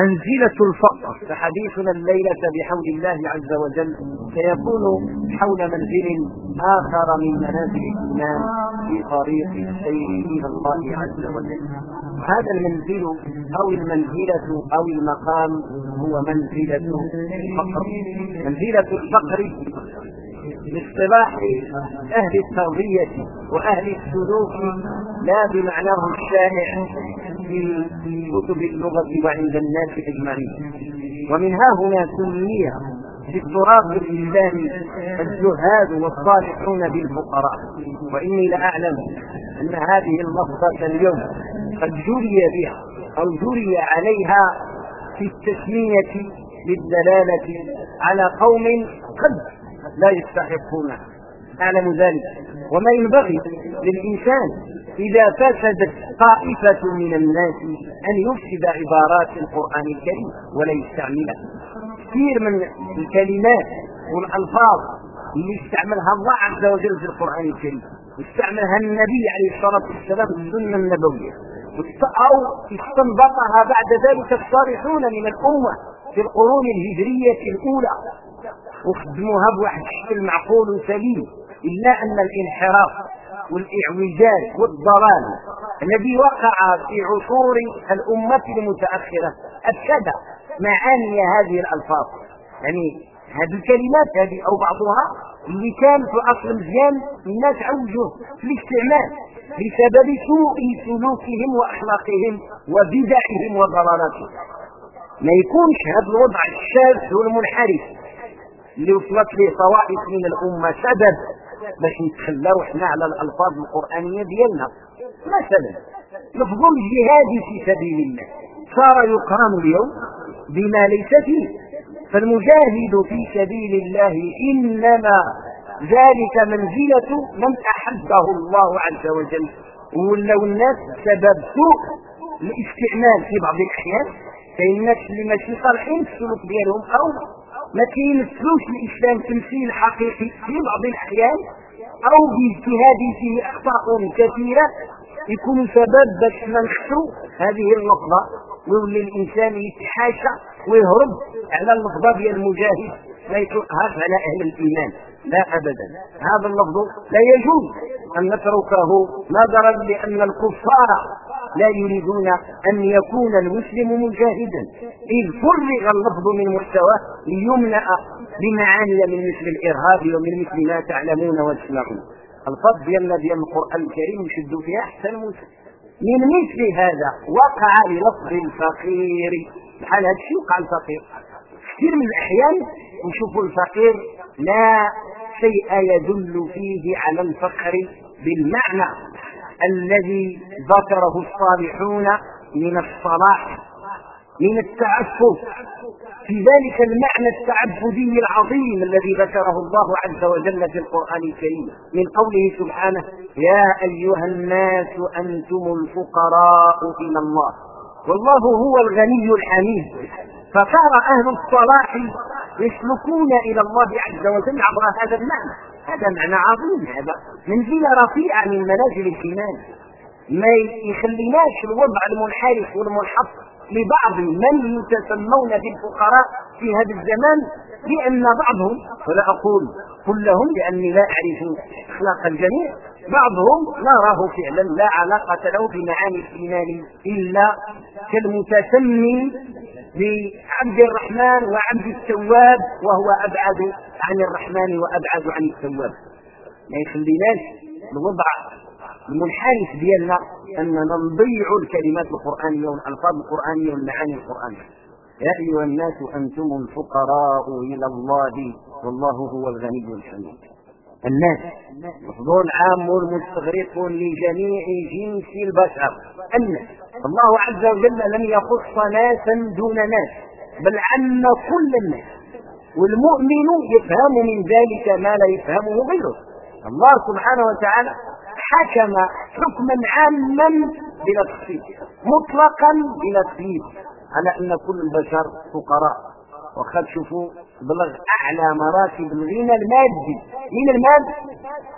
منزلة الفقر. فحديثنا الليلة بحول الله عز وجل سيكون حول منزل آخر من منازل الإيمان في طريق السير إلى الله عز وجل. هذا المنزل أو المنزلة أو المقام هو منزلة الفقر. منزلة الفقر باصطلاح أهل التربية وأهل السلوك لا بمعناه الشائع. في كتب اللغة وعند الناس أجمعين. ومن ها هنا سمي في التراث الإسلامي الزهاد والصالحون بالفقراء. وإني لأعلم أن هذه اللفظة اليوم قد جري بها أو جري عليها في التسمية للدلالة على قوم قد لا يستحقون. أعلم ذلك. وما ينبغي للإنسان إذا فسدت طائفة من الناس أن يفسد عبارات القرآن الكريم ولا يستعملها كثير من الكلمات والألفاظ اللي استعملها الله عز وجل في القرآن الكريم واستعملها النبي عليه الصلاة والسلام في السنة النبوية. أو استنبطها بعد ذلك الصالحون من الأمة في القرون الهجرية الأولى. وخدموها بواحد الشكل معقول وسليم إلا أن الانحراف والإعوجاج والضلال الذي وقع في عصور الأمة المتأخرة. أفسد معاني هذه الألفاظ. يعني هذه الكلمات هذه أو بعضها اللي كان في أصل مزيان الناس عوجوه في الاستعمال بسبب سوء سلوكهم وأخلاقهم وبدعهم وضلالاتهم. ما يكونش هذا الوضع الشاذ والمنحرف اللي وصلت له طوائف من الأمة سبب باش نتخلاو إحنا على الألفاظ القرآنية ديالنا. مثلا لفظ الجهاد في سبيل الله. صار يقرن اليوم بما ليس فيه. فالمجاهد في سبيل الله إنما ذلك منزلة من أحبه الله عز وجل. ولو الناس سبب سوء الاستعمال في بعض الأحيان كاين الناس اللي ماشي صالحين السلوك ديالهم أو ما كيمثلوش الإسلام تمثيل حقيقي في بعض الأحيان أو باجتهاد فيه أخطاء كثيرة يكون سبب باش ننخسروا هذه اللفظة ويولي الإنسان يتحاشى ويهرب على اللفظة ديال المجاهد ما يطلقهاش على أهل الإيمان. لا ابدا. هذا اللفظ لا يجوز أن نتركه نظرا لأن الكفار لا يريدون أن يكون المسلم مجاهدا. إذ فرغ اللفظ من محتواه ليملأ بمعاني من مثل الإرهاب ومن مثل ما تعلمون وتسمعون. الفضل ديالنا ديال القرآن الكريم يشدوا فيها أحسن مسلم من مثل هذا وقع للفظ الفقير. بحال هذا الشيء وقع الفقير. كثير من الأحيان نشوف الفقير لا شيء يدل فيه على الفقر بالمعنى. الذي ذكره الصالحون من الصلاح من التعفف. في ذلك المعنى التعبدي العظيم الذي ذكره الله عز وجل في القرآن الكريم من قوله سبحانه يا أيها الناس أنتم الفقراء إلى الله والله هو الغني الحميد. فصار أهل الصلاح يسلكون إلى الله عز وجل عبر هذا المعنى. هذا معنى عظيم هذا منزلة رفيعة من منازل الإيمان. ما يخليناش الوضع المنحرف والمنحط لبعض من يتسمون بالفقراء في هذا الزمان لأن بعضهم ولا أقول كلهم لأني لا أعرف أخلاق الجميع بعضهم نراه فعلا لا علاقة له بمعاني الإيمان إلا كالمتسمي بعبد الرحمن وعبد التواب وهو أبعد عن الرحمن وأبعد عن التواب. ما يخليناش الوضع المنحرف ديالنا أننا نضيع الكلمات القرآنية والألفاظ القرآنية والمعاني القرآنية. يا أيها الناس أنتم الفقراء إلى الله والله هو الغني الحميد. الناس. لفظ عام مستغرق لجميع جنس البشر. الناس. الله عز وجل لم يخص ناسا دون ناس بل عم كل الناس. والمؤمن يفهم من ذلك ما لا يفهمه غيره. الله سبحانه وتعالى حكم حكما عاما بلا تخصيص مطلقا بلا تقييد على أن كل البشر فقراء. وقد شوفوا بلغ أعلى مراتب الغنى المادي من المال.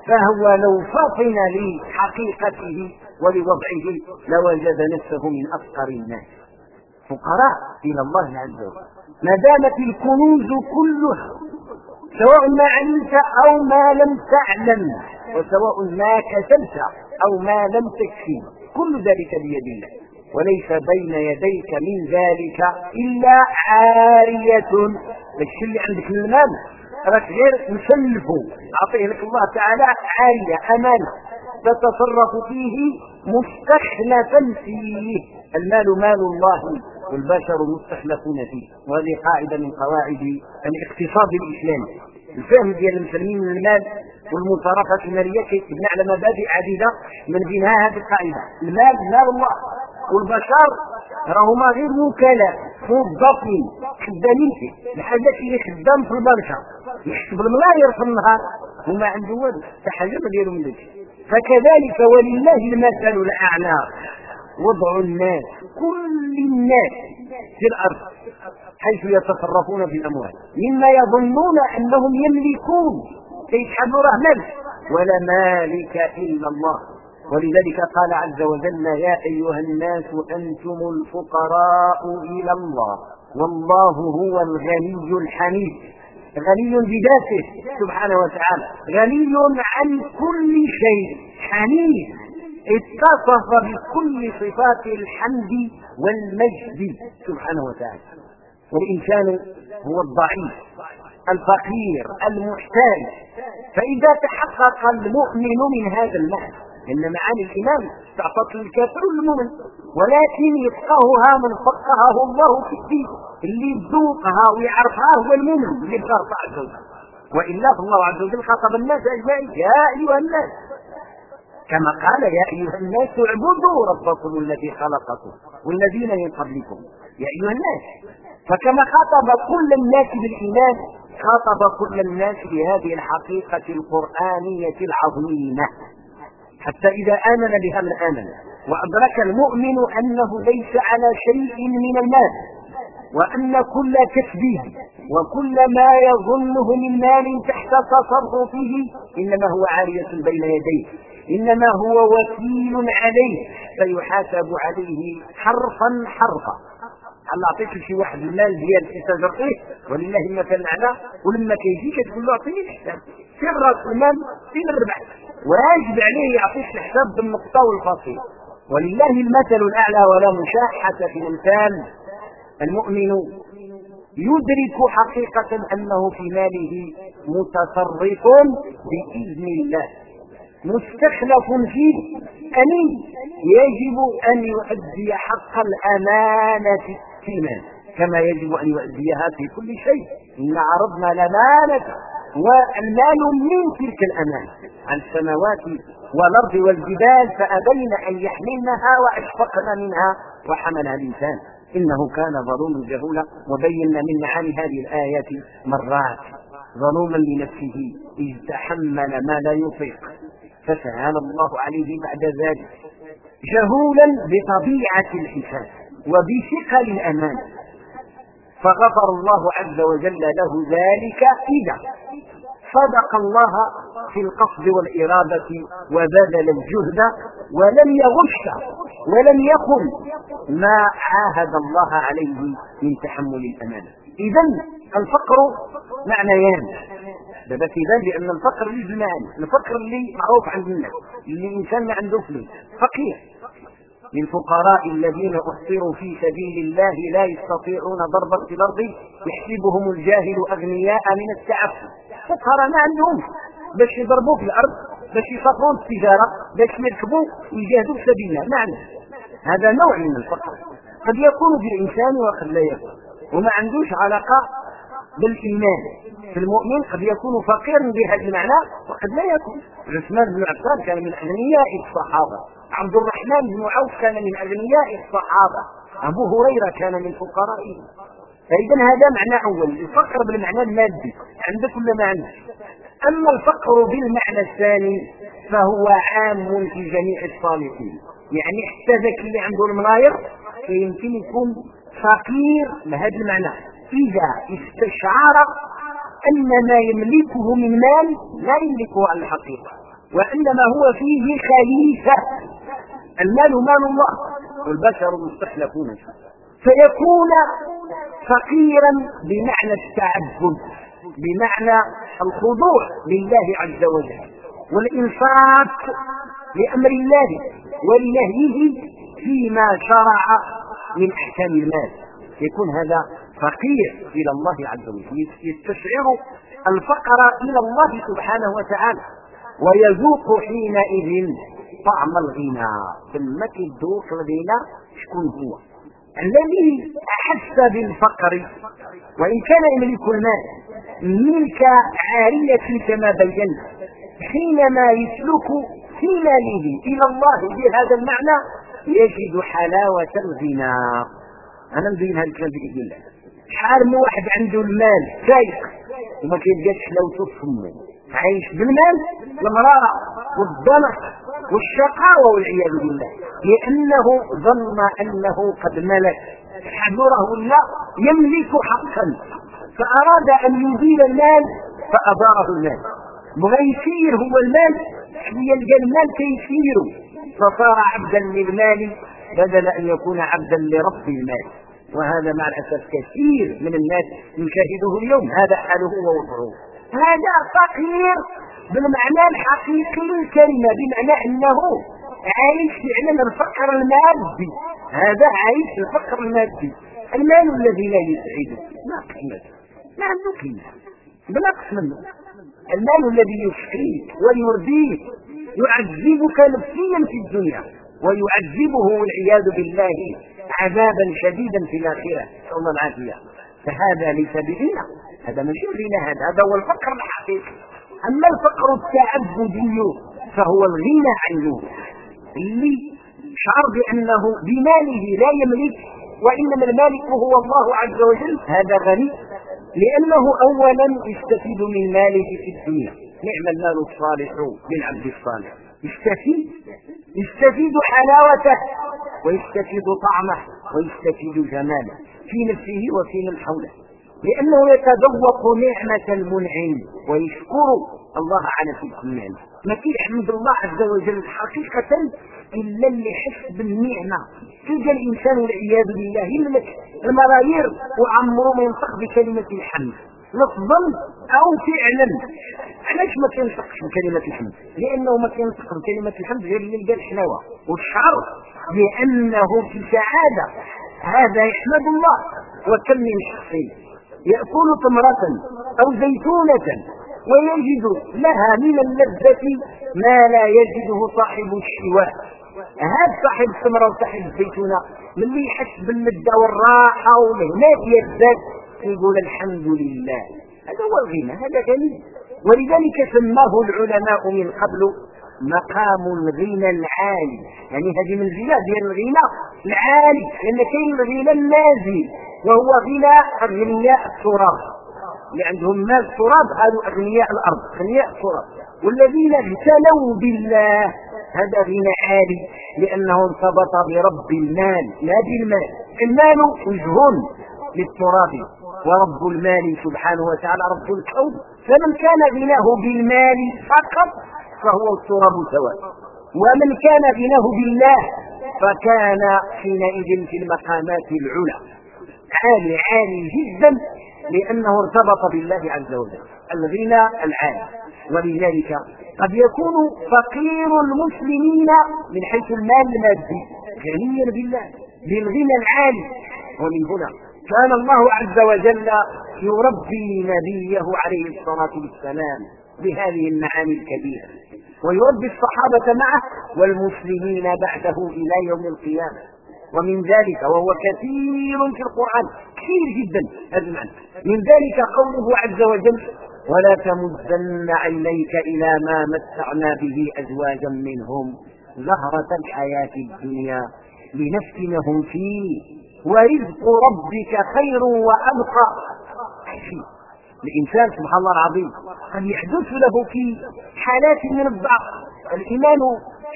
فهو لو فطن لحقيقته ولوضعه لوجد نفسه من أفقر الناس. فقراء إلى الله عز وجل. ما دامت الكنوز كلها سواء ما علمت أو ما لم تعلم وسواء ما كسبت أو ما لم تكسب كل ذلك بيد الله. وليس بين يديك من ذلك إلا عارية الشيء اللي عندك المال راك غير مسلف. أعطيه لك الله تعالى عارية أمانة. تتصرف فيه مستخلفا فيه. المال مال الله والبشر مستخلفون فيه. وهذه قاعدة من قواعد الاقتصاد الإسلامي. الفهم ديال المسلمين من المال والمصارفة المالية كيبنى على مبادئ عديدة من بينها هذه القاعدة. المال مال الله. والبشر راهما غير وكلاء موظفين خدامين فيه الحاجات اللي خدام في البركة يحسب الملاير في النهار وما عنده والو حتى حاجة ما ديروا من ذلك فكذلك ولله المثل الأعلى. وضع الناس كل الناس في الأرض حيث يتصرفون في الأموال. مما يظنون أنهم يملكون. فيسحبوا رهنا ولا مالك إلا الله. ولذلك قال عز وجل يا أيها الناس أنتم الفقراء إلى الله والله هو الغني الحميد. غني بذاته سبحانه وتعالى غني عن كل شيء حميد اتصف بكل صفات الحمد والمجد سبحانه وتعالى. والإنسان هو الضعيف الفقير المحتاج فإذا تحقق المؤمن من هذا المعنى إن معاني الإيمان تعطت للكافر والمؤمن ولكن يفقهها من فقهه الله في الدين اللي يذوقها ويعرفها هو المؤمن اللي بغى عز وجل. وإلا فالله عز وجل خاطب الناس أجمعين يا أيها الناس. كما قال يا أيها الناس اعبدوا ربكم الذي خلقكم والذين من قبلكم. يا أيها الناس. فكما خاطب كل الناس بالإيمان خاطب كل الناس بهذه الحقيقة القرآنية العظيمة. حتى إذا آمن بها من آمن. وأدرك المؤمن أنه ليس على شيء من المال وأن كل تسبيح وكل ما يظنه من مال تحت تصرفه إنما هو عارية بين يديه إنما هو وكيل عليه فيحاسب عليه حرفا حرفا. الله عطيت شي واحد المال ديال في إيه ولله المثل الأعلى. ولما كيجي كتقول له أعطيني الحساب. فين راس المال فين الربح. واجب عليه يعطيك الحساب بالنقطة والفاصله ولله المثل الأعلى ولا مشاحة في الامثال المؤمن يدرك حقيقة أنه في ماله متصرف بإذن الله. مستخلف فيه أمين يجب أن يؤدي حق الأمانة في كما يجب أن يؤديها في كل شيء. إن عرضنا الأمانة والمال من تلك الأمانة. عن السماوات والأرض والجبال فأبين أن يحملنها وأشفقن منها وحملها الإنسان. إنه كان ظلوما جهولا وبينا من معاني هذه الآيات مرات. ظلوما لنفسه إذ تحمل ما لا يطيق فسهل الله عليه بعد ذلك. جهولا بطبيعة الحساب وبثقل الأمان. فغفر الله عز وجل له ذلك إذا صدق الله في القصد والإرادة وبذل الجهد ولم يغش ولم يقل ما عاهد الله عليه من تحمل الأمانة إذا الفقر معنيان. دابا كيبان بان الفقر ليه جمعان الفقر اللي معروف عند الناس. اللي الانسان ما عنده فلوس. فقير. للفقراء الذين أحصروا في سبيل الله لا يستطيعون ضربا في الأرض يحسبهم الجاهل أغنياء من التعفف فقراء ما عندهم. باش يضربوا في الأرض باش يسافروا التجاره باش يركبوا ويجاهدوا في سبيل الله. معنى. هذا نوع من الفقر. قد يكون في الانسان وقد لا يكون. وما عندوش علاقة بالإيمان. في المؤمن قد يكون فقيرا بهذا المعنى وقد لا يكون. عثمان بن عفان كان من أغنياء الصحابة. عبد الرحمن بن عوف كان من أغنياء الصحابة. أبو هريرة كان من فقرائهم. فاذا هذا معنى أول. الفقر بالمعنى المادي عندك ولا ما عندك أما الفقر بالمعنى الثاني فهو عام في جميع الصالحين. يعني حتى اللي عنده الملاير يمكن يكون فقير بهذا المعنى. إذا استشعر أن ما يملكه من مال لا يملكه على الحقيقة وإنما هو فيه خليفة المال مال الله والبشر مستخلفون فيكون فقيرا بمعنى التعبد بمعنى الخضوع لله عز وجل والإنصات لأمر الله ولنهيه فيما شرع من أحكام المال. يكون هذا فقير إلى الله عز وجل. يستشعر الفقر إلى الله سبحانه وتعالى. ويذوق حينئذ طعم الغنى. ثم كيذوق الغنى شكون هو؟ الذي أحس بالفقر. وإن كان يملك المال ملك عارية كما بينا. حينما يسلك في ماله إلى الله بهذا المعنى يجد حلاوة الغنى. أنا نبين هذا الكلام بإذن الله. شحال من واحد عنده المال سايق وما كيلقاش في فمه. عايش بالمال المرارة والضنك والشقاوة والعياذ بالله. لأنه ظن أنه قد ملك. حذره الله يملك حقا. فأراد أن يزيل المال فأداره المال. بغى يسير هو المال يلقى المال كيسيره فصار عبدا للمال بدل أن يكون عبدا لرب المال. وهذا مع الأسف كثير من الناس نشاهده اليوم. هذا حاله ووضعه هذا فقير بالمعنى الحقيقي للكلمة بمعنى أنه عايش فعلا الفقر المادي. هذا عايش الفقر المادي. المال الذي لا يسعده ما قيمته ما عنده قيمة. بنقص منه المال الذي يشقيك ويرضيك يعذبك نفسيا في الدنيا ويعذبه والعياذ بالله. عذابا شديدا في الآخرة. نسأل الله العافية فهذا ليس بغنى هذا مش غنى هذا هذا هو الفقر الحقيقي. أما الفقر التعبدي فهو الغنى عنه. اللي شعر بأنه بماله لا يملك وإنما المالك هو الله عز وجل. هذا غني لأنه أولا يستفيد من ماله في الدنيا. نعم المال الصالح للعبد الصالح. يستفيد يستفيد حلاوته. ويستفيد طعمه ويستفيد جماله في نفسه وفي من حوله. لأنه يتذوق نعمة المنعم ويشكر الله على تلك النعمة ما يحمد الله عز وجل حقيقة إلا اللي يحس بالنعمة. تلقى الإنسان والعياذ بالله يملك الملايير وعمره ما ينطق بكلمة الحمد. لفظا أو فعلا. علاش ما كينطقش بكلمة الحمد؟ لأنه ما كينطق بكلمة الحمد غير اللي لقى الحلاوة والشعر لأنه في سعادة. هذا يحمد الله. وكم من شخص يأكل تمرة أو زيتونة ويجد لها من اللذة ما لا يجده صاحب الشواء. هذا صاحب الثمرة وصاحب الزيتونة. اللي يحس باللذة والراحة والهناك يزداد يقول الحمد لله. هذا هو الغنى هذا غني ولذلك سماه العلماء من قبل مقام الغنى العالي. يعني هذه منزلة ديال الغنى العالي. لأن كاين الغنى النازل وهو غنى أغنياء التراب. اللي عندهم مال تراب هذو أغنياء الأرض أغنياء التراب. والذين ابتلوا بالله هذا غنى عالي لأنه ارتبط برب المال. لا بالمال؟ المال وجه للتراب. ورب المال سبحانه وتعالى رب الكون فمن كان غناه بالمال فقط فهو التراب سواء. ومن كان غناه بالله فكان حينئذ في المقامات العلى عالي عالي جدا لأنه ارتبط بالله عز وجل الغنى العالي. ولذلك قد يكون فقير المسلمين من حيث المال المادي غنيا بالله بالغنى العالي. ومن هنا كان الله عز وجل يربي نبيه عليه الصلاة والسلام بهذه المعاني الكبيرة ويربي الصحابة معه والمسلمين بعده إلى يوم القيامة. ومن ذلك وهو كثير في القرآن كثير جدا من ذلك قوله عز وجل ولا تمدن عينيك إلى ما متعنا به أزواجا منهم زهرة الحياة الدنيا لنفتنهم فيه ورزق ربك خير وأبقى. الإنسان سبحان الله العظيم قد يحدث له في حالات من الضعف. الإيمان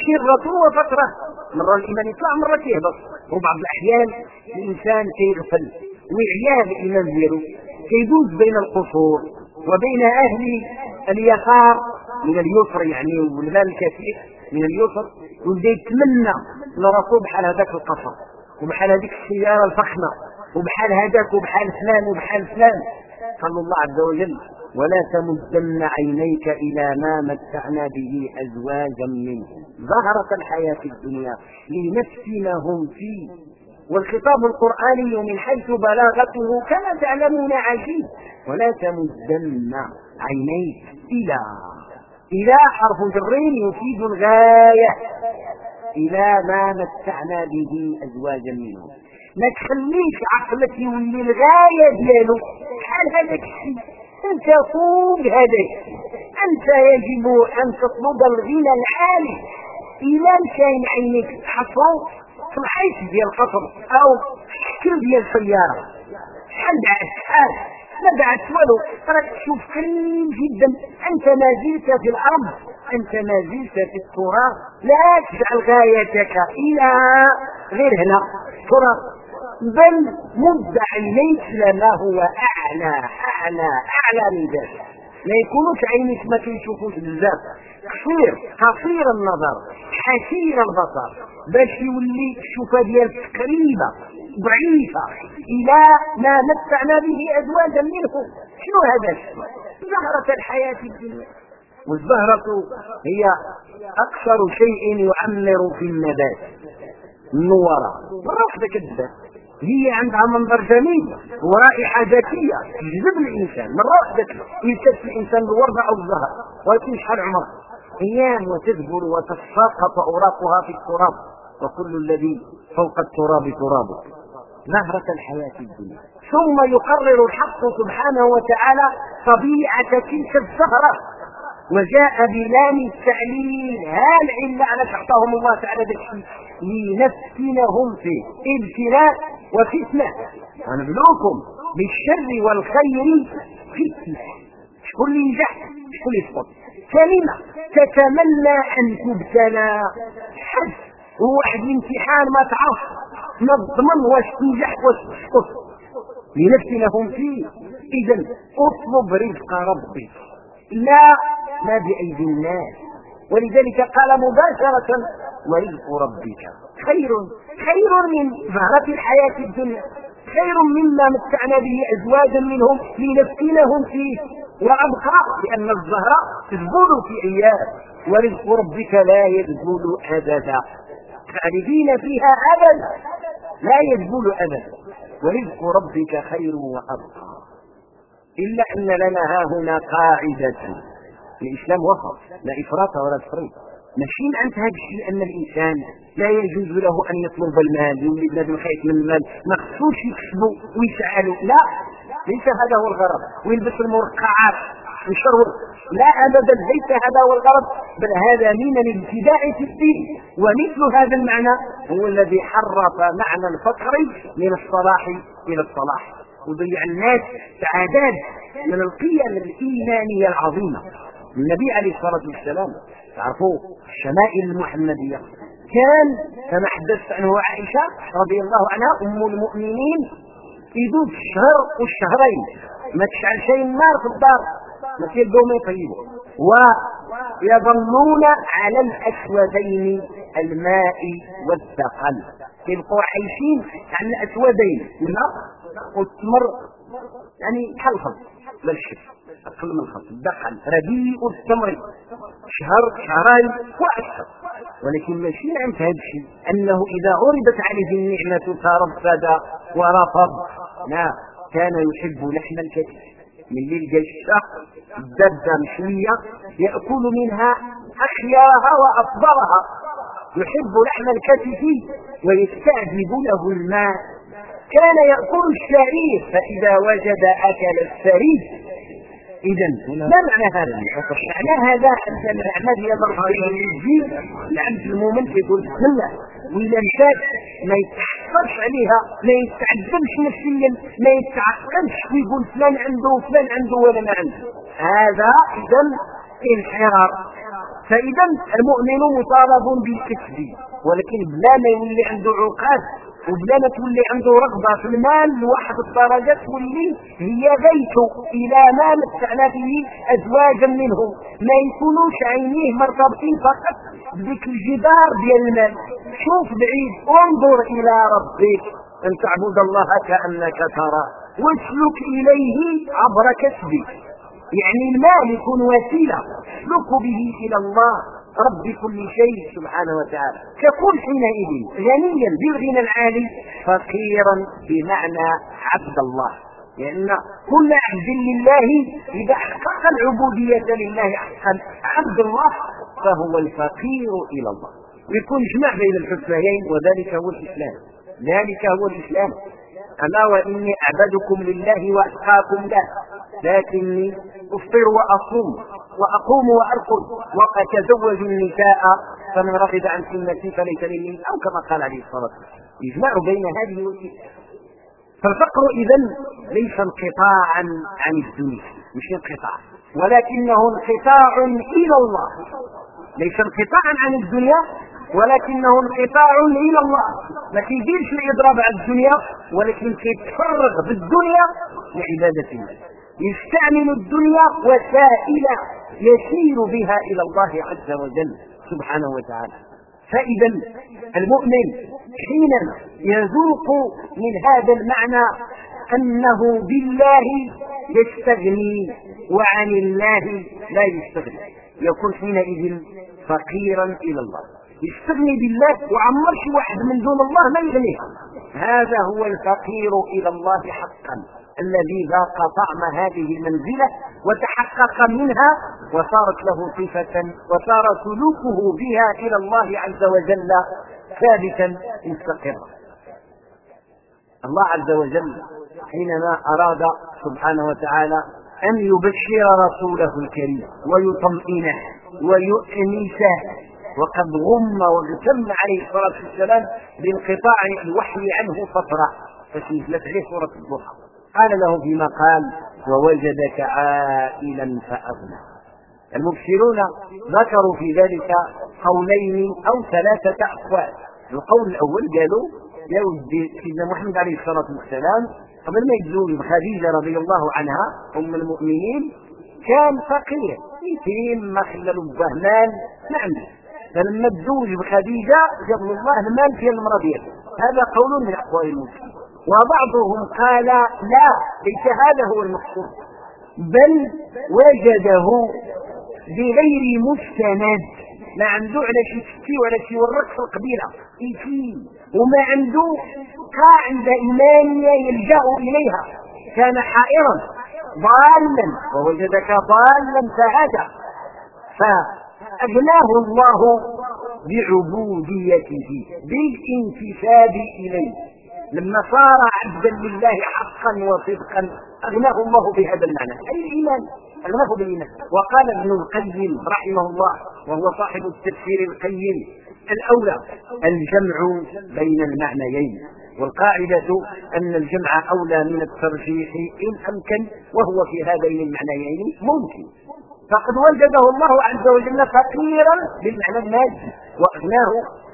شرة وفترة مرة الإيمان يطلع مرة يهبط. وبعض الأحيان الإنسان كيغفل ويعيا الإيمان ديالو كيدوز بين القصور وبين أهل اليسار من اليسر يعني والمال الكثير من اليسر. ويبدا يتمنى لرسول بحال هذاك القصر. وبحال هذيك السيارة الفخمة وبحال هذاك وبحال فلان وبحال فلان. قال الله عز وجل ولا تمدن عينيك إلى ما متعنا به أزواجا منهم. ظهرت الحياة الدنيا لنفتنهم فيه. والخطاب القرآني من حيث بلاغته كما تعلمون عجيب ولا تمدن عينيك إلى إلى حرف جر يفيد الغاية. إلى ما متعنا به أزواجا منهم. ما تخليش عقلك يولي الغاية ديالو بحال هذاك الشيء. أنت فوق هذاك أنت يجب أن تطلب الغنى العالي. إلى كاين عينيك تحصل في الحيط ديال القصر أو الشكل ديال السياره شحال بعد شحال ما بعد والو. راك تشوف قريب جدا. أنت ما زلت في الأرض. أنت ما زلت في التراب لا تجعل غايتك إلى غير هنا تراب. بل مد عينيك لما هو أعلى أعلى أعلى من ذلك. ما يكونوش عينيك ما كيشوفوش بزاف قصير قصير النظر حسير البصر. باش يولي الشوفة ديالك قريبة ضعيفة إلى ما متعنا به أزواجا منهم شنو هذا؟ الشيء زهرة الحياة الدنيا. والزهرة هي أكثر شيء يعمر في النبات النوره مرة واحدة كذا هي عندها منظر جميل ورائحة ذكية تجذب الإنسان. مرة واحدة يلتف الإنسان الوردة أو الزهر ولكن شحال عمر أيام وتذبل وتتساقط أوراقها في التراب. وكل الذي فوق التراب تراب زهرة الحياة الدنيا. ثم يقرر الحق سبحانه وتعالى طبيعة تلك الزهرة. وجاء بلام التعليل. هل إلا على أعطاهم الله تعالى ذلك الشيء لنفتنهم فيه ابتلاء وفتنة ونبلوكم بالشر والخير فتنة شكون اللي ينجح شكون اللي يسقط كلمة تتمنى أن تبتلى. حد هو واحد الامتحان ما تعرف. ما تضمن واش تنجح واش تسقط لنفتنهم فيه. إذا اطلب رزق ربك. لا ما بأيدي الناس. ولذلك قال مباشرة ورزق ربك. خير خير من زهرة الحياة الدنيا. خير مما متعنا به أزواجا منهم لنفتنهم فيه. وأبقى لأن الزهرة تزبل في أيام ورزق ربك لا يزبل أبدا. خالدين فيها أبدا. لا يزبل أبدا. ورزق ربك خير وأبقى. إلا أن لنا ها هنا قاعدة. الإسلام وسط لا إفراط ولا تفريط. ماشي معنى هذا الشيء أن الإنسان لا يجوز له أن يطلب المال يولي بنادم خايف من المال. ما خصوش يكسبوا ويسعلوا لا! ليس هذا هو الغرض. ويلبس المرقعات ويشرب. لا ابدا. ليس هذا هو الغرض. بل هذا من الابتداع في الدين. ومثل هذا المعنى هو الذي حرف معنى الفقر من الصلاح إلى الصلاح. وضيع الناس سعادات من القيم الإيمانية العظيمة. النبي عليه الصلاة والسلام تعرفوا الشمائل المحمدية. كان كما حدثت عنه عائشة رضي الله عنها أم المؤمنين يدوب الشهر والشهرين ما تشعل شيء النار في الدار ما تلقوا ما يطيبوا ويظنون على الأسودين الماء والثقل. يبقوا عايشين على الأسودين. الماء والتمر يعني كالخلط لا الشف أقل من خمس دخل رديء التمر. شهر شهرين وأكثر ولكن ماشي عند هذا الشيء. أنه إذا عرضت عليه النعمة ترفد ورفض. لا. كان يحب لحم الكتف من يلقى الشق الدبة مشوية. يأكل منها أخيارها وأفضلها. يحب لحم الكتف ويستعذب له الماء. كان يأكل الشريف فإذا وجد أكل السريف اذا ما معنى هذا؟ معنى هذا أن الاعمال هي مرحله يجي العبد المؤمن يقول بسم الله وإذا مشات ما يتحقرش عليها ما يتعذبش نفسيا ما يتعقلش ويقول فلان عنده وفلان عنده ولا ما عنده. هذا اذا انحراف. فاذا المؤمن مطالب بالكسب ولكن بلا ما يولي عنده عقاد وبلا تولي عنده رغبة في المال لواحد الدرجه تولي هي بيت إلى ما متعنا به أزواجا منه. ما يكونوش عينيه مرتبطين فقط بك الجدار ديال المال. شوف بعيد انظر إلى ربك. إن تعبد الله كأنك ترى. واسلك إليه عبر كسبك يعني المال يكون وسيلة. تسلك به إلى الله. رب كل شيء سبحانه وتعالى. تكون حينئذ غنيا بالغنى العالي فقيرا بمعنى عبد الله. لأن كل عبد لله إذا حقق العبودية لله حقا عبد الله فهو الفقير إلى الله. ويكون جمع بين الحسنيين وذلك هو الإسلام. ذلك هو الإسلام. أما وإني أعبدكم لله وأتقاكم له. لكني أفطر وأصوم وأقوم وأرقد وأتزوج النساء. فمن رغب عن سنتي فليس مني. أو كما قال عليه الصلاة والسلام. يجمع بين هذه والتلك فالفقر إذا ليس انقطاعا عن الدنيا مش انقطاع. ولكنه انقطاع إلى الله. ليس انقطاعا عن الدنيا. ولكنه انقطاع إلى الله. ما كيديرش الإضراب على الدنيا ولكن كيتفرغ بالدنيا لعبادة الله. يستعمل الدنيا وسائل يسير بها إلى الله عز وجل سبحانه وتعالى. فإذا المؤمن حينما يذوق من هذا المعنى أنه بالله يستغني وعن الله لا يستغني يكون حينئذ فقيرا إلى الله. يستغني بالله وعمر شي واحد من دون الله ما يغنيه. هذا هو الفقير إلى الله حقا الذي ذاق طعم هذه المنزلة وتحقق منها وصارت له صفة وصار سلوكه بها إلى الله عز وجل ثابتا مستقرا. الله عز وجل حينما أراد سبحانه وتعالى أن يبشر رسوله الكريم ويطمئنه ويؤنسه وقد غم واغتم عليه الصلاة والسلام بانقطاع الوحي عنه فتره فنزلت عليه سورة الضحى. قال له فيما قال ووجدك عائلا فأغنى. المبشرون ذكروا في ذلك قولين أو ثلاثة أقوال. القول الأول قالوا يا ودي سيدنا محمد عليه الصلاة والسلام قبل ما يتزوج بخديجه رضي الله عنها أم المؤمنين كان فقير يتيم ما خلى له ما عنده. فلما تزوج بخديجة جاب الله المال في ديالها هذا قول من اقوال المسلمين. وبعضهم قال لا ليس هذا هو المقصود. بل وجده بغير مستند. ما عنده على شي تشكي ولا شي ورق في القبيلة. يتيم. وما عنده قاعدة ايمانيه يلجأ إليها. كان حائرا ضالا. ووجدك ضالا فهدى أغناه الله بعبوديته بالانتساب إليه. لما صار عبدا لله حقا وصدقا أغناه الله بهذا المعنى. أي الإيمان؟ أغناه بالإيمان. وقال ابن القيم رحمه الله وهو صاحب التفسير القيم الأولى الجمع بين المعنيين. والقاعدة أن الجمع أولى من الترجيح إن أمكن وهو في هذين المعنيين ممكن. فقد وجده الله عز وجل فقيرا بالمعنى المادي وأغناه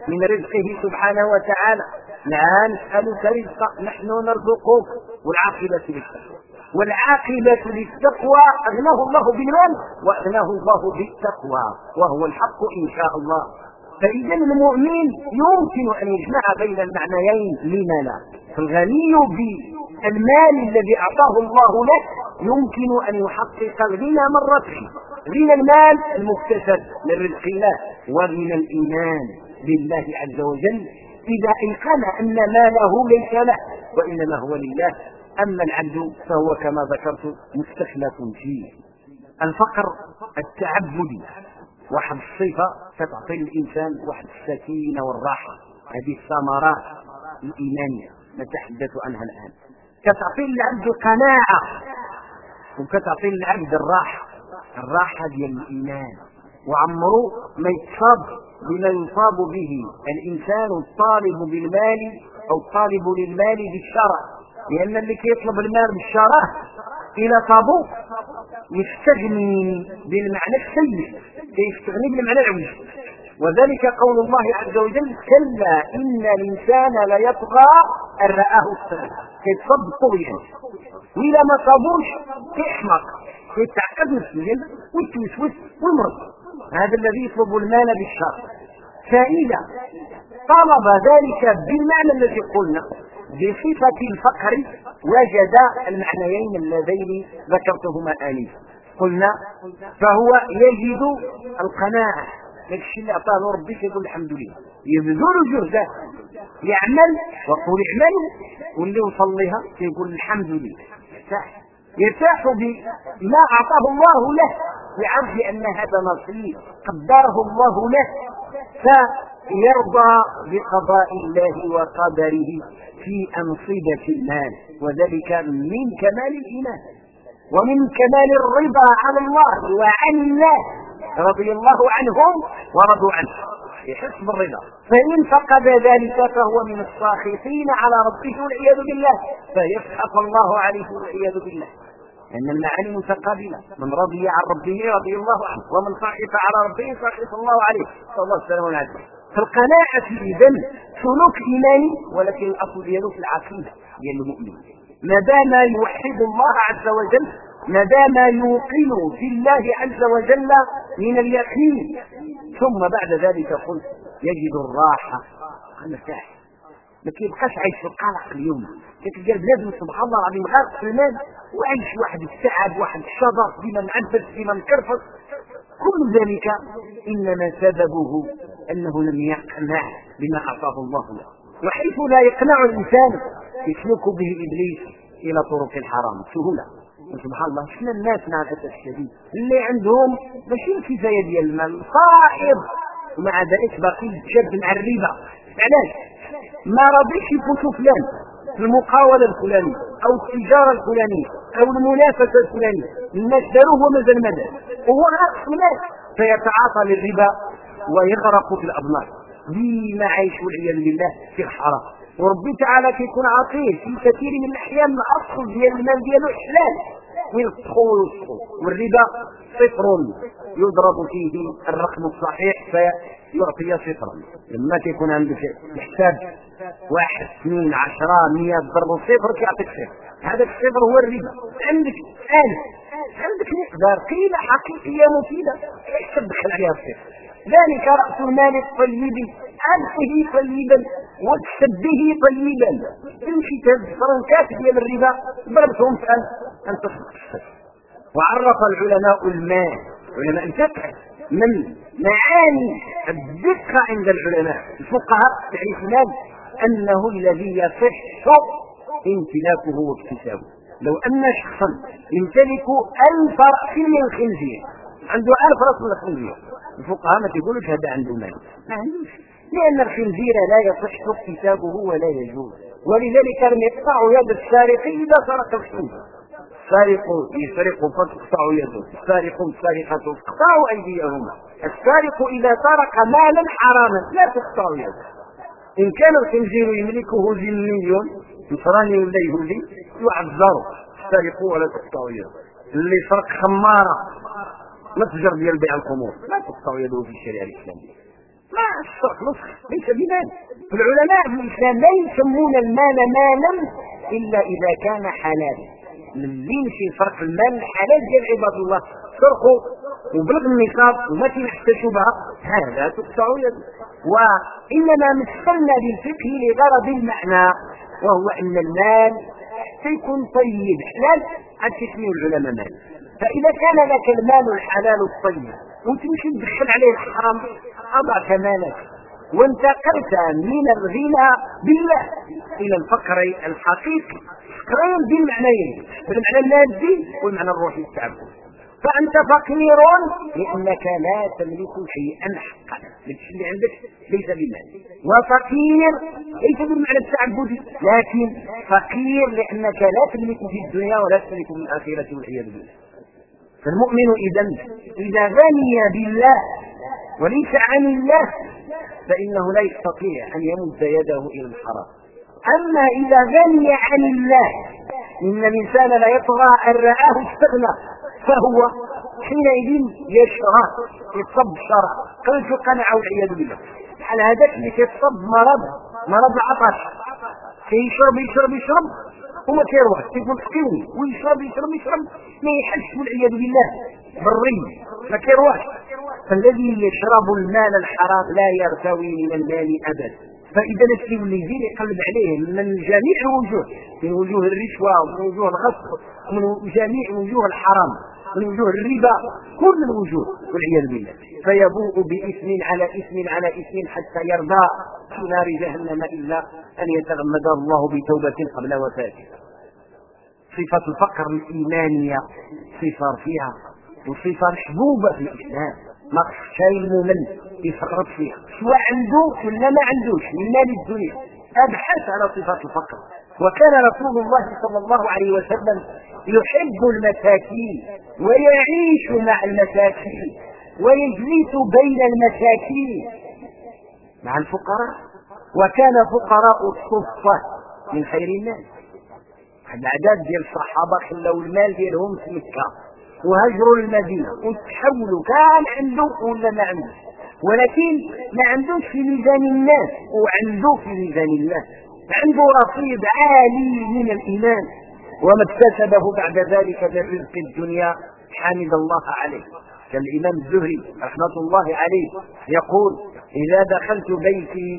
من رزقه سبحانه وتعالى. لا نسالك رزقا نحن نرزقك. والعاقبة للتقوى. والعاقبة للتقوى أغناه الله بالمال وأغناه الله بالتقوى. وهو الحق إن شاء الله. فإذا المؤمن يمكن أن يجمع بين المعنيين لما لا؟ فالغني بالمال الذي أعطاه الله له يمكن أن يحقق الغنى مرتين غنى المال المكتسب من رزق الله وغنى الإيمان بالله عز وجل. إذا أيقن أن ماله ليس له وإنما هو لله أما العبد فهو كما ذكرت مستخلف فيه. الفقر التعبدي واحد الصفة ستعطي الإنسان واحد السكينة والراحة. هذه الثمرات الإيمانية نتحدث عنها الآن. كتعطي العبد قناعة وكتعطي العبد الراحة. الراحة ديال الإيمان. وعمرو ما يتصاب بما يصاب به. الإنسان الطالب بالمال أو الطالب للمال بالشرع. لأن اللي كيطلب المال بالشرع إلى صابو يستغني بالمعنى السيء. كيستغني بالمعنى العوج. وذلك قول الله عز وجل كلا إن الإنسان ليطغى أن رآه استغنى كيتصب طغيان وإلى ما صابوش كيحمق كيتعقد نفسيا ويتوسوس ويمرض هذا الذي يطلب المال بالشر. فإذا طلب ذلك بالمعنى الذي قلنا. بصفة الفقر وجد المعنيين اللذين ذكرتهما آنفا. قلنا فهو يجد القناعة. داك الشيء اللي عطاه ربي كيقول الحمد لله. يبذل جهده. يعمل وقول اعملوا. واللي وصل لها كيقول الحمد لله. يرتاح. يرتاح بما اعطاه الله له. يعرف ان هذا نصيب قدره الله له. فيرضى بقضاء الله وقدره في أنصبة المال وذلك من كمال الإيمان ومن كمال الرضا عن الله وعن الله رضي الله عنهم ورضوا عنه يحس بالرضا فإن فقد ذلك فهو من الساخطين على ربه والعياذ بالله فيسحق الله عليه والعياذ بالله. لأن المعاني متقابلة من رضي عن ربه رضي الله عنه ومن سخط على ربه سخط الله عليه. صلى الله عليه وسلم. فالقناعة إذا سلوك إيماني ولكن الأصل ديالو في العقيدة ديال المؤمن. ما دام يوحد الله عز وجل ما دام يوقن في الله عز وجل من اليقين ثم بعد ذلك قلت يجد الراحة. مرتاح ما كيبقاش عايش في القلق اليوم. كتلقى بنادم سبحان الله العظيم غارق في المال وعايش واحد التعب واحد الشظف بما منعبس بما مكرفس. كل ذلك إنما سببه أنه لم يقنع بما أعطاه الله له. وحيث لا يقنع الإنسان يسلك به إبليس إلى طرق الحرام. بسهوله سبحان الله شفنا الناس مع الاسف الشديد اللي عندهم ماشي الكفاية ديال المال صائب. ومع ذلك باقي شاب مع الربا. علاش؟ ما رضيش يفوتوا فلان في المقاولة الفلانية أو التجارة الفلانية أو المنافسة الفلانية. الناس داروه ومازال ما دار وهو ناقص الناس فيتعاطى للربا ويغرق في الأبنار ديما عايش والعياذ بالله في الحرام وربي تعالى كيكون عطيه في كثير من الأحيان الأصل ديال المال ديالو حلال. ويلصقو ويلصقو والربا صفر. يضرب فيه الرقم الصحيح فيعطي صفرا. لما كيكون عندك حساب واحد اثنين عشرة مية ضرب صفر كيعطيك صفر. هذا الصفر هو الربا. عندك ألف. عندك مقدار. قيمة حقيقية مفيدة. ليش تدخل عليها الصفر ذلك رأس المال الطيب ألفه طيبا واكسب به طيبا تمشي فرنكات ديال الربا ضربتهم في أن تصدق. وعرف العلماء المال. علماء الفقه. من معاني الدقة عند العلماء. الفقهاء تعريف المال أنه الذي يصح امتلاكه واكتسابه. لو أن شخصا يمتلك ألف رأس من خنزير عنده ألف من الخنزير. الفقهاء ما تقولوش هذا عنده مال. ما عندوش. لأن الخنزير لا يصح اكتسابه ولا يجوز. ولذلك لم يقطع يد السارق إذا سرق الخنزير. السارق يسرق فتقطع يده. السارق السارقة تقطع أيديهما. السارق إذا سرق مالا حراما لا تقطع يده. إن كان الخنزير يملكه ذمي نصراني ولا يهودي يعذر السارق ولا تقطع يده. اللي سرق خمارة متجر ديال بيع الخمور. لا تقطع يده في الشريعة الإسلامية. ما الشرط نسخ ليس بمال. العلماء في الإسلام لا يسمون المال مالا إلا إذا كان حلالا من يمشي فرق المال الحلال ديال عباد الله؟ سرقوا وبلغ النصاب وما حتى شبهة. هذا تقطع يده. وإنما مثلنا بالفقه لغرض المعنى وهو أن المال سيكون طيب. حلال. عاد تسميه العلماء مال. فإذا كان لك المال الحلال الطيب وتمشي تدخل عليه الحرام اضعف مالك. وانتقلت من الغنى بالله. إلى الفقر الحقيقي. فقرين بالمعنيين. بالمعنى المادي والمعنى الروحي التعبد. فأنت فقير لأنك لا تملك شيئا حقا. الشيء اللي عندك؟ ليس بمال وفقير ليس بالمعنى التعبدي لكن فقير لأنك لا تملك في الدنيا ولا تملك في الآخرة والعياذ بالله. فالمؤمن إذا إذا غني بالله وليس عن الله فإنه لا يستطيع أن يمد يده إلى الحرام. أما إذا غني عن الله إن الإنسان لا يطغى أن رآه استغنى فهو حينئذ يشرع يتصب شرع قلت قنعه والعياذ بالله بحال هذاك اللي كيتصب مرض مرض العطش كيشرب يشرب يشرب وما كيروح كيكون حكيوي ويشرب يشرب يشرب ما يحسش والعياذ بالله. بالري ما كيروحش فالذي يشرب المال الحرام لا يرتوي من المال ابدا فإذا الشيء اللي يزيد يقلب عليه من جميع الوجوه. من وجوه الرشوة ومن وجوه الغصب ومن جميع وجوه الحرام. من وجوه الربا كل الوجوه والعياذ بالله. فيبوء بإثم على إثم على إثم حتى يرضى في نار جهنم إلا أن يتغمد الله بتوبة قبل وفاته. صفة الفقر الإيمانية صفه فيها وصفه محبوبه في الإسلام. ما شيء ممل يفرط فيها. سواء عنده؟ ولا ما عندوش؟ من مال الدنيا. أبحث على صفات الفقر. وكان رسول الله صلى الله عليه وسلم يحب المساكين ويعيش مع المساكين ويجلس بين المساكين مع الفقراء. وكان فقراء الصفة من خير الناس. الأعداد ديال الصحابة خلاو المال ديالهم في مكة وهجروا المدينة وتحولوا كان عنده ولا ما عنده ولكن ما عندوش في ميزان الناس وعنده في ميزان الله. عنده رصيد عالي من الإيمان وما اكتسبه بعد ذلك من رزق الدنيا حمد الله عليه. كالإمام الزهري رحمة الله عليه يقول إذا دخلت بيتي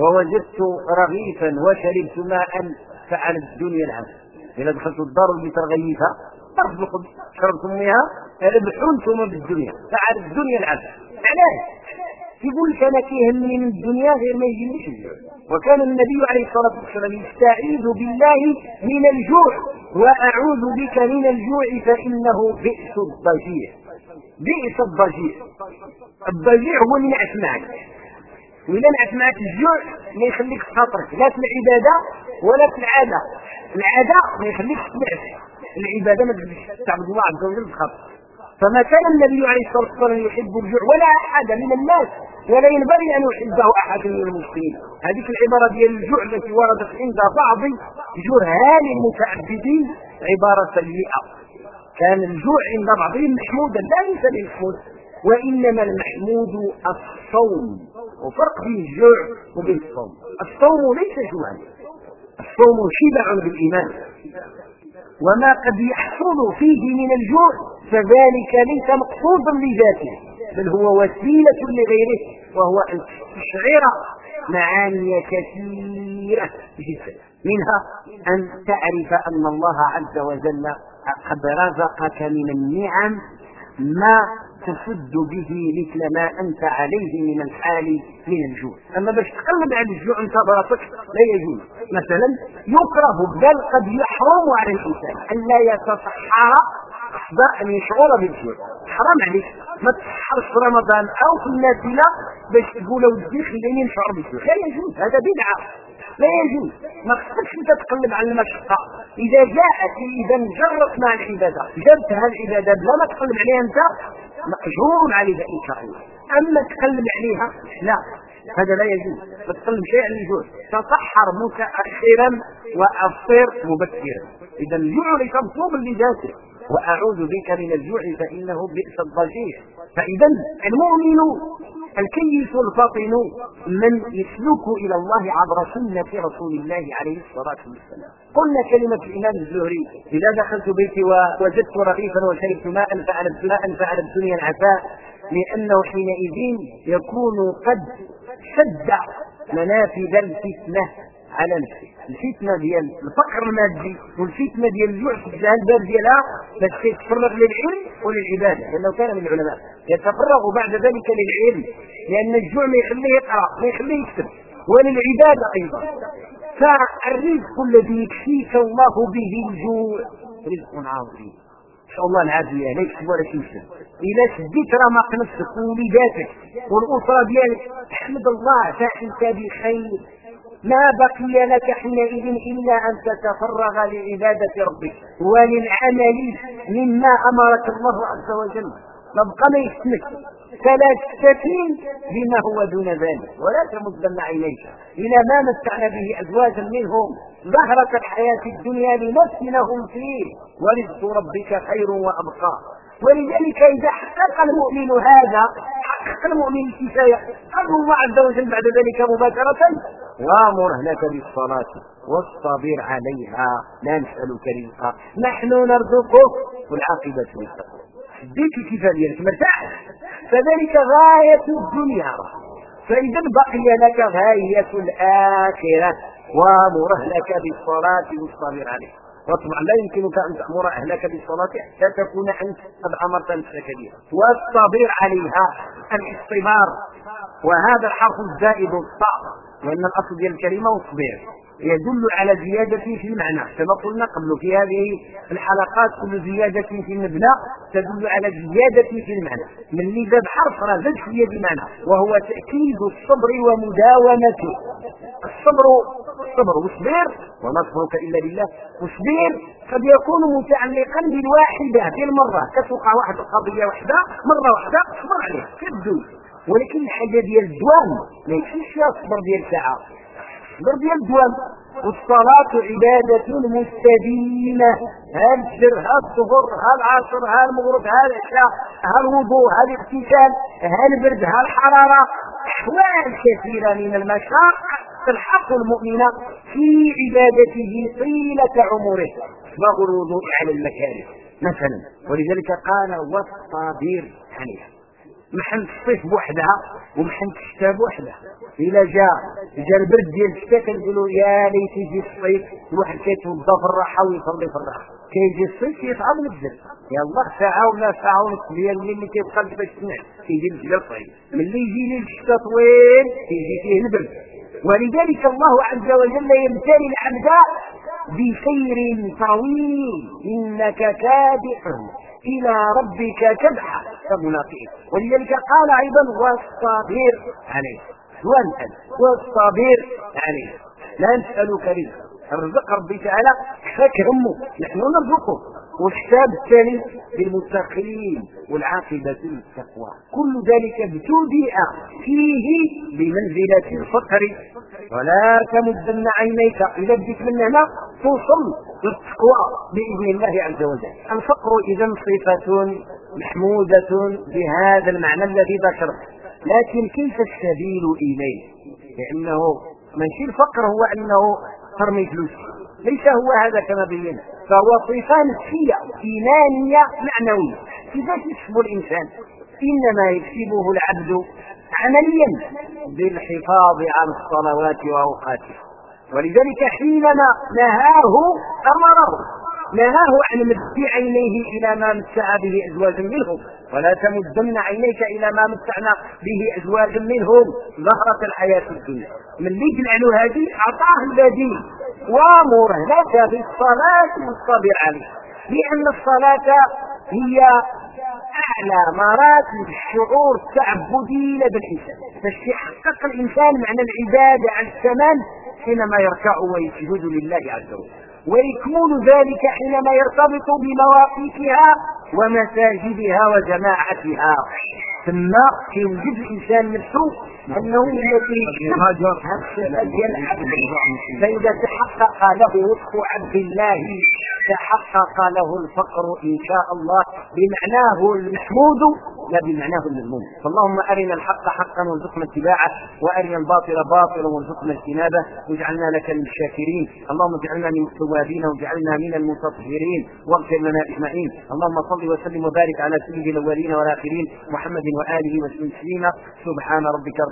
ووجدت رغيفا وشربت ماء فعلى الدنيا العمل إذا دخلت الدار اللي ترغيفها تصدق شربتم مياه ربحوا بالدنيا فعلى الدنيا العمل علاش؟ يقول لك أنا كيهمني من الدنيا غير ما يجينيش الجوع وكان النبي عليه الصلاة والسلام يستعيذ بالله من الجوع وأعوذ بك من الجوع فإنه بئس الضجيع. بئس الضجيع. الضجيع هو اللي نعس معك. وإذا نعس معك الجوع ما يخليك خاطرك. لا في العبادة ولا في العادة. العادة ما يخليكش تنعس. العبادة ما تقدرش تعبد الله عز وجل بخاطرك. فما كان النبي عليه الصلاة والسلام يحب الجوع ولا أحد من الناس ولا ينبغي أن يحبه أحد من المسلمين. هذه العبارة ديال الجوع التي وردت عند بعض جهال المتعبدين عبارة سيئة. كان الجوع عند بعضهم محمودا لا ليس بالمحمود وإنما المحمود الصوم. وفرق بين الجوع وبين الصوم. الصوم ليس جوعا. الصوم شبع بالإيمان. وما قد يحصل فيه من الجوع فذلك ليس مقصودا لذاته بل هو وسيلة لغيره وهو أن تستشعر معاني كثيرة جدا. منها أن تعرف أن الله عز وجل قد رزقك من النعم ما تسد به مثل ما أنت عليه من الحال من الجوع. أما باش تقلب على الجوع أنت براسك لا يجوز. مثلا يكره بل قد يحرم على الإنسان أن لا يتصحر احدى ان يشعر بالجوع. حرام عليك. ما تسحرش في رمضان أو في النافلة باش تقول ودي خليني نشعر بالجوع. لا يجوز. هذا بدعة. لا يجوز. ما خصكش انت تقلب على المشقة. إذا جاءت إذا جرت مع العبادة. جبت هذه العبادة بلا ما تقلب عليها انت مأجور عليها ان شاء الله. أما تقلب عليها لا. هذا لا يجوز. ما تقلب شيئا للجوع تسحر متاخرا وأفطر مبكرا. إذا الجوع ليس مطلوبا لذاته. وأعوذ بك من الجوع فإنه بئس الضجيع. فاذا المؤمن الكيس الفطن من يسلك إلى الله عبر سنة رسول الله عليه الصلاة والسلام. قلنا كلمة الإمام الزهري إذا دخلت بيتي ووجدت رغيفا وشربت ماء فعلت ماء فعل الدنيا العفاء لأنه حينئذ يكون قد شد منافذ الفتنة على نفسه. الفتنة ديال الفقر المادي والفتنة ديال الجوع في الباب ديالها؟ باش للعلم وللعبادة لأنه كان من العلماء. يتفرغ بعد ذلك للعلم لأن الجوع ما يخليه يقرأ ما يخليه يكتب وللعبادة أيضا. فالرزق الذي يكفيك الله به الجوع رزق عظيم. إن شاء الله العافية لا يكسب ولا تنسى إذا شديت رمق نفسك ووليداتك والأسرة ديالك احمد الله فانت بخير. ما بقي لك حينئذ إلا أن تتفرغ لعبادة ربك وللعمل مما أمرك الله عز وجل. نبقى ما يسمك. فلا تستكين بما هو دون ذلك. ولا تمدن عينيك إلى ما متعنا به أزواجا منهم. ظهرة الحياة الدنيا لنفتنهم فيه. ورزق ربك خير وأبقى. ولذلك إذا حقق المؤمن هذا حق المؤمن الكفاية قال الله عز وجل بعد ذلك مباشرة. وأمر أهلك بالصلاة واصطبر عليها. لا نسألك رزقا. نحن نرزقك. والعاقبة للتقوى. الكفاية ديالك مرتاح. فذلك غاية الدنيا. فإذا بقي لك غاية الآخرة وأمر أهلك بالصلاة واصطبر عليها وطبعا لا يمكنك أن تأمر أهلك بالصلاة حتى تكون أنت قد أمرت نفسك بها. واصطبر عليها الاصطبار وهذا الحرف الزائد الطاء لأن الأصل ديال الكلمة اصبر يدل على زيادة في المعنى كما قلنا قبل في هذه الحلقات كل زيادة في المبنى تدل على زيادة في المعنى. من اللي زاد حرف راه زاد شوية بمعنى وهو تأكيد الصبر ومداومته. الصبر الصبر واصبر وما صبرك إلا بالله. واصبر قد يكون متعلقا بالواحدة في المرة كتوقع واحد القضية واحدة مرة واحدة صبر عليها كدوز. ولكن الحاجة ديال الدوام ما يكفيش فيها الصبر ديال ساعة. الصبر ديال الدوام والصلاة عبادة مستديمة. ها الفجر ها الظهر ها العصر ها المغرب ها العشاء ها الوضوء ها الاغتسال ها البرد ها الحرارة أحوال كثيرة من المشاق تلحق المؤمن في عبادته طيلة عمره إسباغ الوضوء على المكاره. مثلا ولذلك قال والصابر عليها محن الصيف بوحدها ومحن الشتاء بوحدها. الا جاء جا البرد ديال الشتاء كنقولوا يا ليت يجي الصيف الواحد كيتوضا في الراحه ويصلي في الراحة. كيجي الصيف يتعب الجد يلا ساعه ولا ساعه ونص ديال الليل اللي كيبقى باش تنعس كيجي الجد الصيف ملي يجي ليل الشتاء طويل كيجي فيه البرد. ولذلك الله عز وجل يمتلي العبد بخير طويل. إنك كادح إلى ربك كدحا فملاقيه ولذلك قال أيضا والصابر عليه. والان والصابر عليه لا نسالك رزقا الرزق ربي تعالى كفاك همه نحن نرزقه. والحساب الثاني للمتقين والعاقبة للتقوى. كل ذلك ابتدئ فيه بمنزلة الفقر. ولا تمدن عينيك إذا بديت من هنا توصل للتقوى بإذن الله عز وجل. الفقر إذا صفة محمودة بهذا المعنى الذي ذكرت. لكن كيف السبيل إليه؟ لأنه ماشي الفقر هو أنه ترمي فلوس. ليس هو هذا كما بينا. فهو صفة نفسية إيمانية معنوية كيفاش يكسب الإنسان إنما يكسبه العبد عمليا بالحفاظ على الصلوات وأوقاتها ولذلك حينما نهاه أمره. نهاه عن مد عينيه إلى ما متع به ازواجا منهم ولا تمدن عينيك إلى ما متعنا به ازواجا منهم. زهرة الحياة الدنيا. من اللي له هذه؟ أعطاه البديل وامر لك بالصلاة والصبر عليه. لأن الصلاة هي أعلى مراتب الشعور التعبدي لدى الإنسان. باش يحقق الإنسان معنى العبادة على الثمن حينما يركع ويسجد لله عز وجل. ويكمن ذلك حينما يرتبط بمواقيتها ومساجدها وجماعتها. ثم يوجد الإنسان نفسه إنه الذي فإذا تحقق له وفق عبد الله تحقق له الفقر إن شاء الله بمعناه المحمود لا بمعناه المذموم. فاللهم أرنا الحق حقا وارزقنا اتباعه وأرنا الباطل باطلا وارزقنا اجتنابه واجعلنا لك من الشاكرين. اللهم اجعلنا من التوابين واجعلنا من المتطهرين. واغفر لنا اجمعين اللهم صل وسلم وبارك على سيد الأولين والآخرين محمد وآله وسلم سبحان ربك رب